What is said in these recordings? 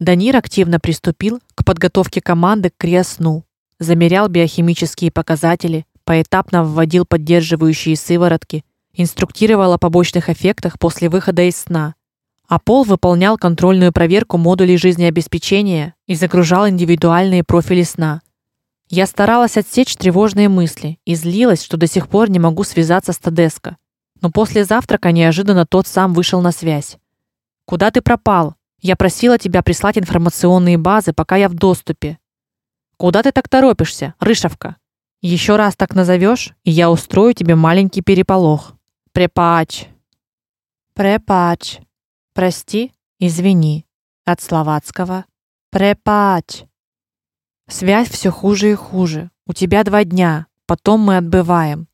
Данир активно приступил к подготовке команды к криосну, замерял биохимические показатели, поэтапно вводил поддерживающие сыворотки, инструктировал о побочных эффектах после выхода из сна. А Пол выполнял контрольную проверку модулей жизнеобеспечения и загружал индивидуальные профили сна. Я старалась отсечь тревожные мысли и злилась, что до сих пор не могу связаться с Тадеско. Но после завтрака неожиданно тот сам вышел на связь. Куда ты пропал? Я просила тебя прислать информационные базы, пока я в доступе. Куда ты так торопишься, рышевка? Еще раз так назовешь, и я устрою тебе маленький переполох. Препач. Препач. Прости, извини. От словацкого препач. Связь все хуже и хуже. У тебя два дня, потом мы отбываем.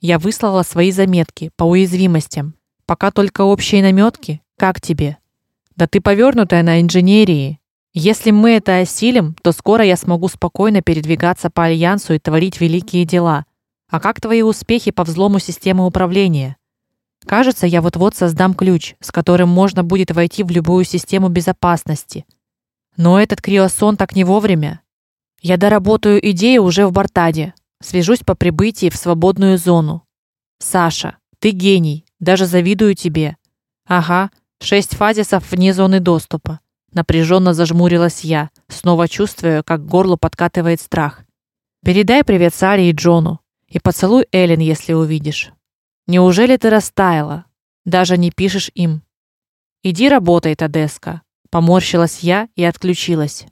Я выслала свои заметки по уязвимостям. Пока только общие наметки. Как тебе? Да ты повернутая на инженерии. Если мы это осилим, то скоро я смогу спокойно передвигаться по альянсу и творить великие дела. А как твои успехи по взлому системы управления? Кажется, я вот-вот создам ключ, с которым можно будет войти в любую систему безопасности. Но этот криосон так не вовремя. Я доработаю идею уже в Бартаде. Свяжусь по прибытии в свободную зону. Саша, ты гений, даже завидую тебе. Ага, шесть фазисов вне зоны доступа. Напряженно зажмурилась я, снова чувствуя, как к горлу подкатывает страх. Передай привет Саре и Джону и поцелуй Эллен, если увидишь. Неужели ты растаяла? Даже не пишешь им. Иди работай, Тадеска. Поморщилась я и отключилась.